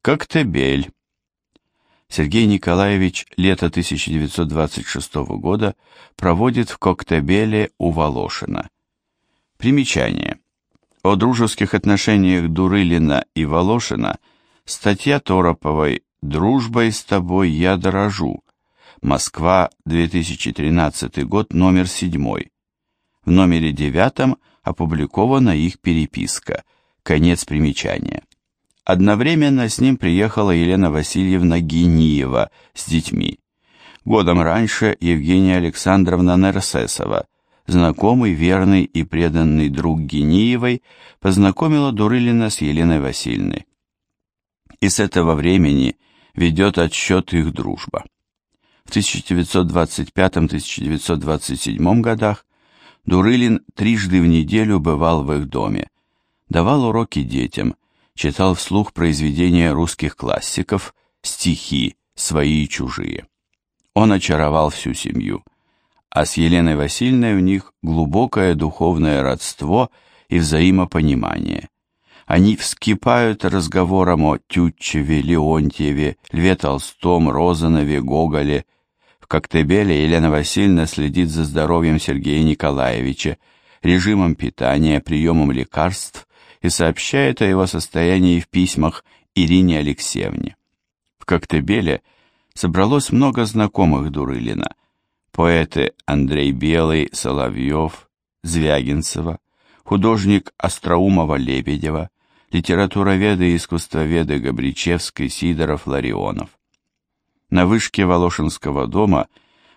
Коктебель. Сергей Николаевич лето 1926 года проводит в Коктебеле у Волошина. Примечание. О дружеских отношениях Дурылина и Волошина статья Тороповой «Дружбой с тобой я дорожу». Москва, 2013 год, номер 7. В номере 9 опубликована их переписка. Конец примечания. Одновременно с ним приехала Елена Васильевна Гениева с детьми. Годом раньше Евгения Александровна Нерсесова, знакомый, верный и преданный друг Гениевой, познакомила Дурылина с Еленой Васильевной. И с этого времени ведет отсчет их дружба. В 1925-1927 годах Дурылин трижды в неделю бывал в их доме, давал уроки детям – читал вслух произведения русских классиков, стихи, свои и чужие. Он очаровал всю семью, а с Еленой Васильевной у них глубокое духовное родство и взаимопонимание. Они вскипают разговором о Тютчеве, Леонтьеве, Льве Толстом, Розанове, Гоголе. В Коктебеле Елена Васильевна следит за здоровьем Сергея Николаевича, режимом питания, приемом лекарств, и сообщает о его состоянии в письмах Ирине Алексеевне. В Коктебеле собралось много знакомых Дурылина. Поэты Андрей Белый, Соловьев, Звягинцева, художник Остроумова-Лебедева, литературоведы и искусствоведы Габричевский, Сидоров, Ларионов. На вышке Волошинского дома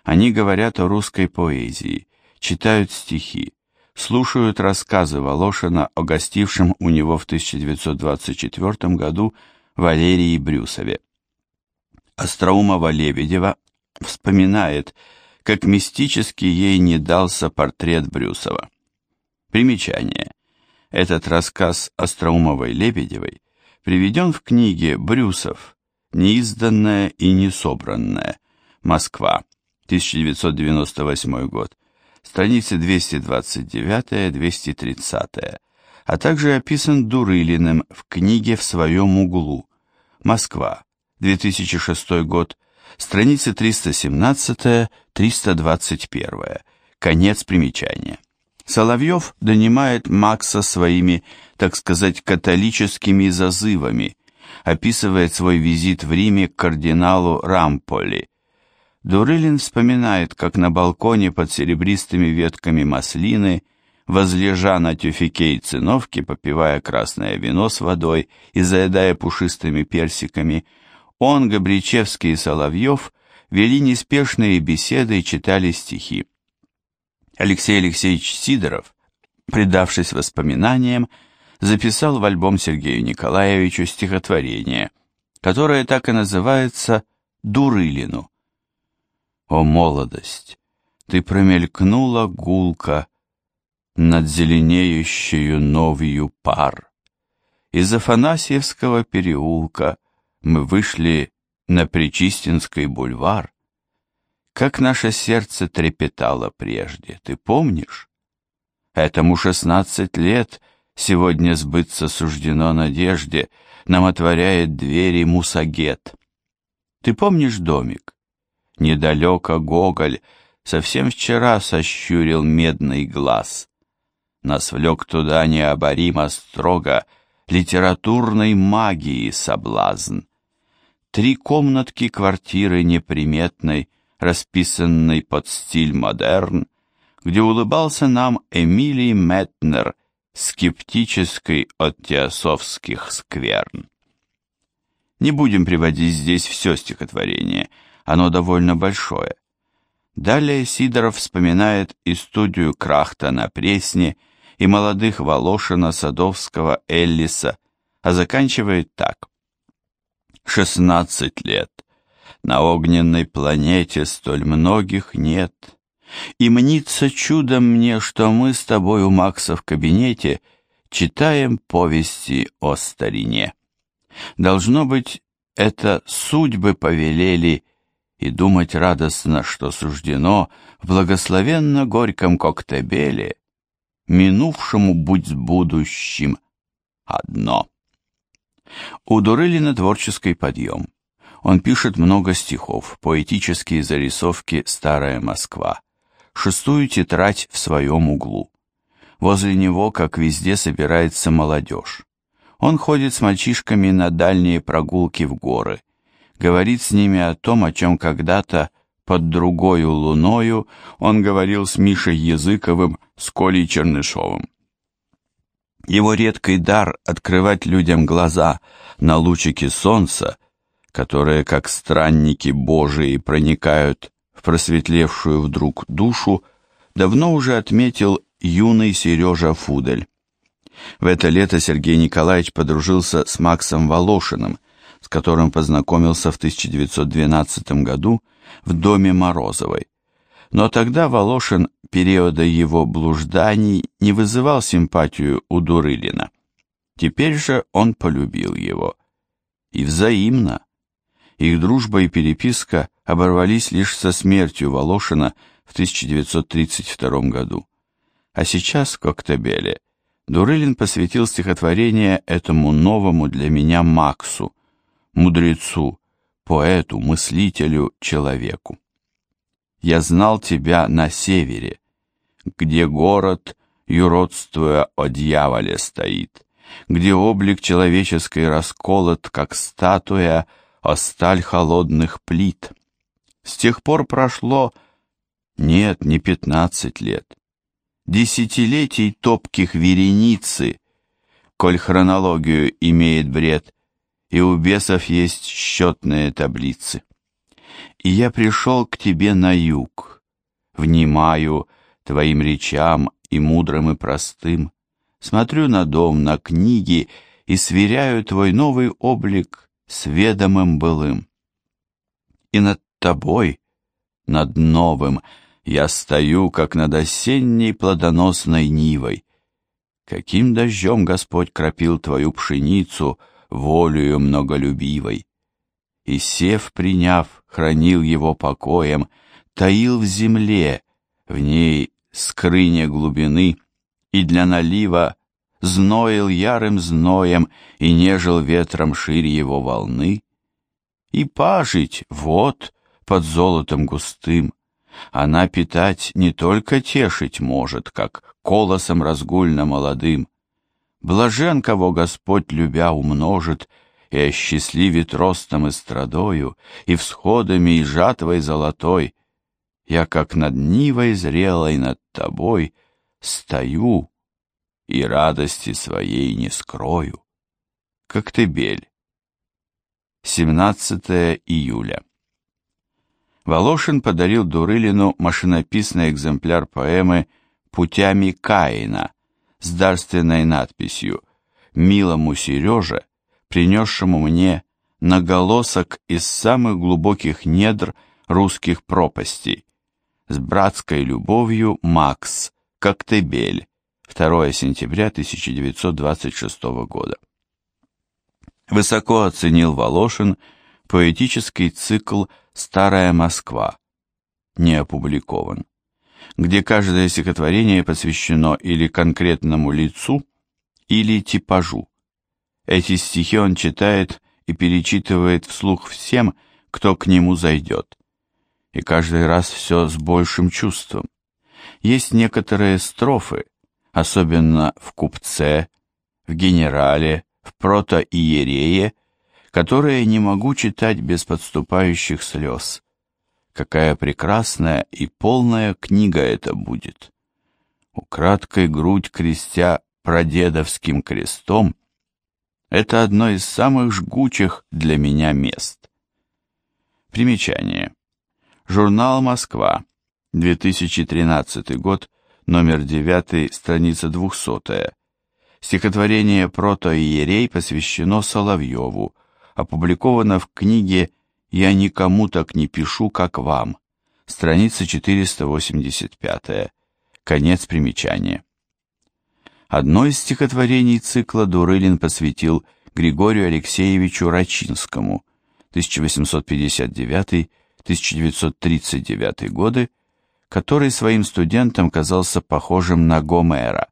они говорят о русской поэзии, читают стихи, слушают рассказы Волошина о гостившем у него в 1924 году Валерии Брюсове. Остроумова-Лебедева вспоминает, как мистически ей не дался портрет Брюсова. Примечание. Этот рассказ Остроумовой-Лебедевой приведен в книге «Брюсов. Неизданное и несобранное. Москва. 1998 год страницы 229-230, а также описан Дурылиным в книге «В своем углу». Москва, 2006 год, страницы 317-321, конец примечания. Соловьев донимает Макса своими, так сказать, католическими зазывами, описывает свой визит в Риме к кардиналу Рамполи, Дурылин вспоминает, как на балконе под серебристыми ветками маслины, возлежа на тюфике и циновке, попивая красное вино с водой и заедая пушистыми персиками, он, Габричевский и Соловьев вели неспешные беседы и читали стихи. Алексей Алексеевич Сидоров, предавшись воспоминаниям, записал в альбом Сергею Николаевичу стихотворение, которое так и называется «Дурылину». О, молодость! Ты промелькнула гулко Над зеленеющую новью пар. Из Афанасьевского переулка Мы вышли на Причистинский бульвар. Как наше сердце трепетало прежде, ты помнишь? Этому шестнадцать лет сегодня сбыться суждено надежде, Нам отворяет двери Мусагет. Ты помнишь домик? Недалеко Гоголь совсем вчера сощурил медный глаз. Нас влек туда необоримо строго литературной магии соблазн. Три комнатки квартиры неприметной, расписанной под стиль модерн, где улыбался нам Эмилий Метнер, скептический от теософских скверн. Не будем приводить здесь все стихотворение — оно довольно большое. Далее Сидоров вспоминает и студию Крахта на Пресне, и молодых Волошина, Садовского, Эллиса, а заканчивает так. «Шестнадцать лет. На огненной планете столь многих нет. И мнится чудом мне, что мы с тобой у Макса в кабинете читаем повести о старине. Должно быть, это судьбы повелели и думать радостно, что суждено в благословенно горьком коктебеле, минувшему будь с будущим одно. У Дурылина творческий подъем. Он пишет много стихов, поэтические зарисовки «Старая Москва», шестую тетрадь в своем углу. Возле него, как везде, собирается молодежь. Он ходит с мальчишками на дальние прогулки в горы, говорит с ними о том, о чем когда-то под другою луною он говорил с Мишей Языковым, с Колей Чернышовым. Его редкий дар открывать людям глаза на лучики солнца, которые, как странники Божии, проникают в просветлевшую вдруг душу, давно уже отметил юный Сережа Фудель. В это лето Сергей Николаевич подружился с Максом Волошиным, которым познакомился в 1912 году в доме Морозовой. Но тогда Волошин периода его блужданий не вызывал симпатию у Дурылина. Теперь же он полюбил его. И взаимно. Их дружба и переписка оборвались лишь со смертью Волошина в 1932 году. А сейчас в Коктебеле Дурылин посвятил стихотворение этому новому для меня Максу, мудрецу, поэту, мыслителю, человеку. Я знал тебя на севере, где город, юродствуя о дьяволе, стоит, где облик человеческий расколот, как статуя, о сталь холодных плит. С тех пор прошло, нет, не пятнадцать лет, десятилетий топких вереницы, коль хронологию имеет бред, и у бесов есть счетные таблицы. И я пришел к тебе на юг, внимаю твоим речам и мудрым и простым, смотрю на дом, на книги и сверяю твой новый облик с ведомым былым. И над тобой, над новым, я стою, как над осенней плодоносной нивой. Каким дождем Господь кропил твою пшеницу — волею многолюбивой. И сев приняв, хранил его покоем, таил в земле, в ней скрыне глубины, и для налива зноил ярым зноем и нежил ветром ширь его волны. И пажить, вот, под золотом густым, она питать не только тешить может, как колосом разгульно молодым, Блажен, кого Господь, любя, умножит, и осчастливит ростом и страдою, и всходами, и жатвой золотой. Я, как над нивой зрелой над тобой, стою и радости своей не скрою. Коктебель. 17 июля. Волошин подарил Дурылину машинописный экземпляр поэмы «Путями Каина», с дарственной надписью «Милому Сереже, принесшему мне наголосок из самых глубоких недр русских пропастей. С братской любовью, Макс, Коктебель, 2 сентября 1926 года». Высоко оценил Волошин поэтический цикл «Старая Москва», не опубликован где каждое стихотворение посвящено или конкретному лицу, или типажу. Эти стихи он читает и перечитывает вслух всем, кто к нему зайдет. И каждый раз все с большим чувством. Есть некоторые строфы, особенно в «Купце», в «Генерале», в «Протоиерее», которые не могу читать без подступающих слез. Какая прекрасная и полная книга это будет. Украдкой грудь крестя прадедовским крестом, это одно из самых жгучих для меня мест. Примечание. Журнал «Москва», 2013 год, номер 9, страница 200. Стихотворение «Протоиерей» посвящено Соловьеву, опубликовано в книге я никому так не пишу, как вам. Страница 485. Конец примечания. Одно из стихотворений цикла Дурылин посвятил Григорию Алексеевичу Рачинскому 1859-1939 годы, который своим студентам казался похожим на Гомера.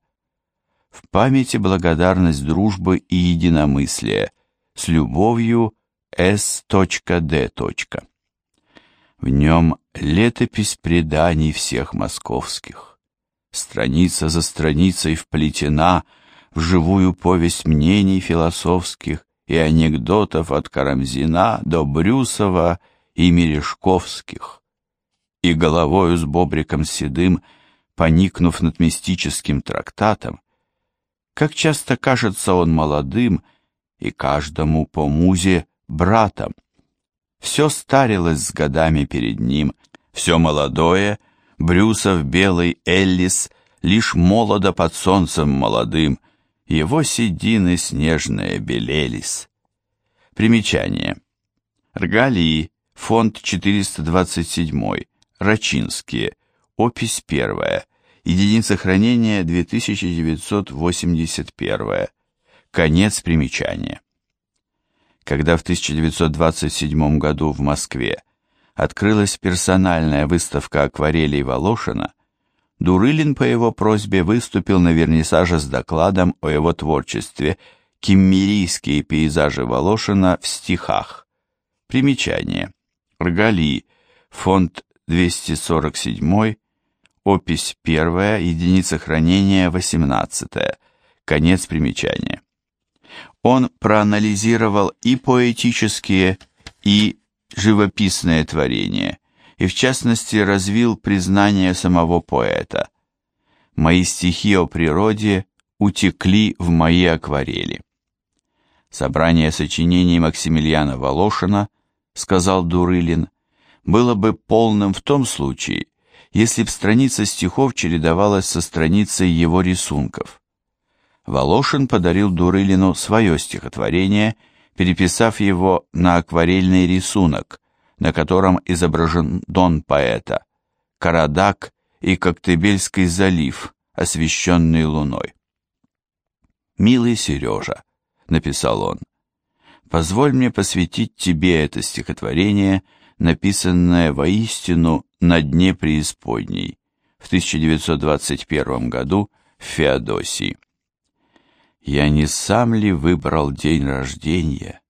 В памяти благодарность дружбы и единомыслия С любовью С.Д. В нем летопись преданий всех московских. Страница за страницей вплетена в живую повесть мнений философских и анекдотов от Карамзина до Брюсова и Мережковских. И головою с бобриком седым, поникнув над мистическим трактатом, как часто кажется он молодым и каждому по музе братом. Все старилось с годами перед ним, все молодое, Брюсов белый Эллис, лишь молодо под солнцем молодым, его седины снежные белелись. Примечание. Ргалии, фонд 427, Рачинские, опись первая, единица хранения 2981, конец примечания когда в 1927 году в Москве открылась персональная выставка акварелей Волошина, Дурылин по его просьбе выступил на вернисаже с докладом о его творчестве «Киммерийские пейзажи Волошина в стихах». Примечание. Ргали, фонд 247, опись 1, единица хранения 18, конец примечания он проанализировал и поэтические, и живописные творения, и в частности развил признание самого поэта. Мои стихи о природе утекли в мои акварели. Собрание сочинений Максимилиана Волошина, сказал Дурылин, было бы полным в том случае, если б страница стихов чередовалась со страницей его рисунков. Волошин подарил Дурылину свое стихотворение, переписав его на акварельный рисунок, на котором изображен дон поэта, Карадак и Коктебельский залив, освещенный луной. «Милый Сережа», — написал он, — «позволь мне посвятить тебе это стихотворение, написанное воистину на дне преисподней в 1921 году в Феодосии. Я не сам ли выбрал день рождения,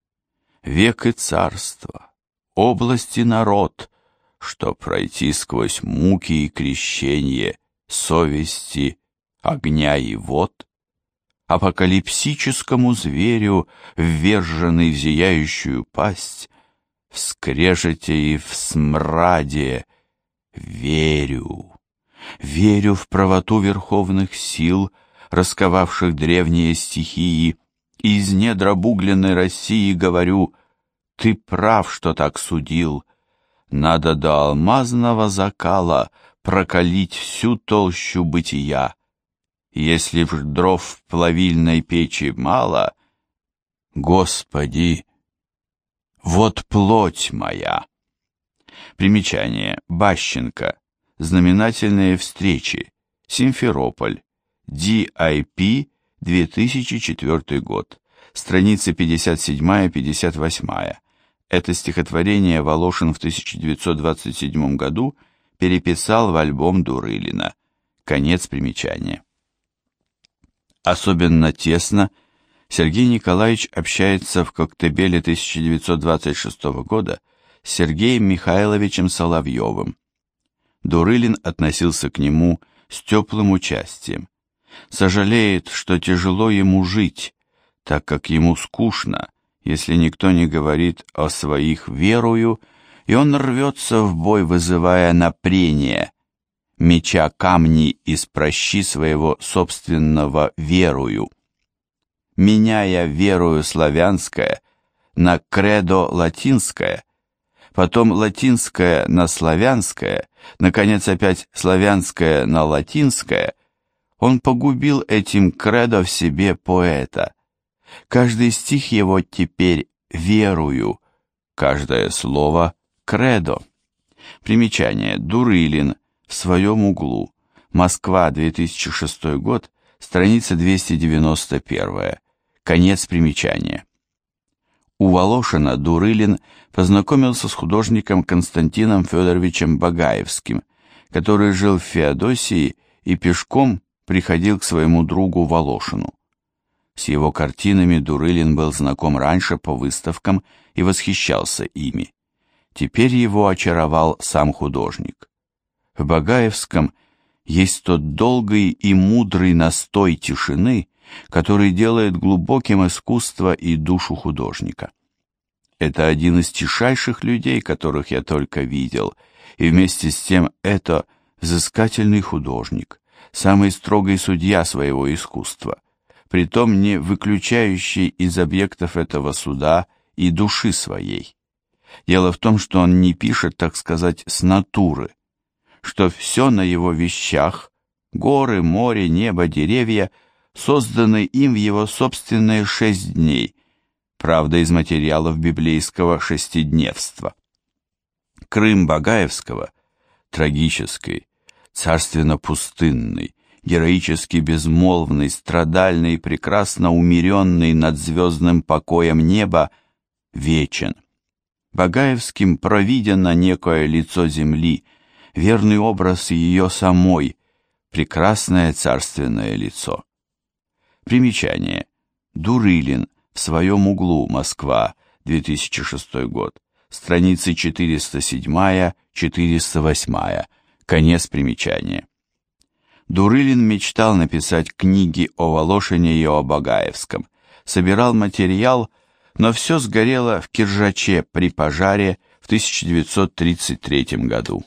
Век и царство, область и народ, Что пройти сквозь муки и крещение Совести, огня и вод? Апокалипсическому зверю, Вверженный в зияющую пасть, В скрежете и в смраде верю. Верю в правоту верховных сил — расковавших древние стихии, и из недр обугленной России говорю, ты прав, что так судил. Надо до алмазного закала прокалить всю толщу бытия. Если в дров в плавильной печи мало, Господи, вот плоть моя. Примечание. Бащенко. Знаменательные встречи. Симферополь. DIP 2004 год, страницы 57-58. Это стихотворение Волошин в 1927 году переписал в альбом Дурылина. Конец примечания. Особенно тесно Сергей Николаевич общается в Коктебеле 1926 года с Сергеем Михайловичем Соловьевым. Дурылин относился к нему с теплым участием сожалеет, что тяжело ему жить, так как ему скучно, если никто не говорит о своих верую, и он рвется в бой, вызывая напрение, меча камни из прощи своего собственного верую. Меняя верую славянское на кредо латинское, потом латинское на славянское, наконец опять славянское на латинское, он погубил этим кредо в себе поэта. Каждый стих его теперь «верую», каждое слово «кредо». Примечание. Дурылин. В своем углу. Москва, 2006 год. Страница 291. Конец примечания. У Волошина Дурылин познакомился с художником Константином Федоровичем Багаевским, который жил в Феодосии и пешком приходил к своему другу Волошину. С его картинами Дурылин был знаком раньше по выставкам и восхищался ими. Теперь его очаровал сам художник. В Багаевском есть тот долгий и мудрый настой тишины, который делает глубоким искусство и душу художника. Это один из тишайших людей, которых я только видел, и вместе с тем это взыскательный художник, самый строгий судья своего искусства, притом не выключающий из объектов этого суда и души своей. Дело в том, что он не пишет, так сказать, с натуры, что все на его вещах, горы, море, небо, деревья, созданы им в его собственные шесть дней, правда, из материалов библейского шестидневства. Крым Багаевского, трагический, царственно-пустынный, героически безмолвный, страдальный, прекрасно умеренный над звездным покоем неба, вечен. Багаевским провидено некое лицо земли, верный образ ее самой, прекрасное царственное лицо. Примечание. Дурылин в своем углу, Москва, 2006 год. Страницы 407-408. Конец примечания. Дурылин мечтал написать книги о Волошине и о Багаевском. Собирал материал, но все сгорело в Киржаче при пожаре в 1933 году.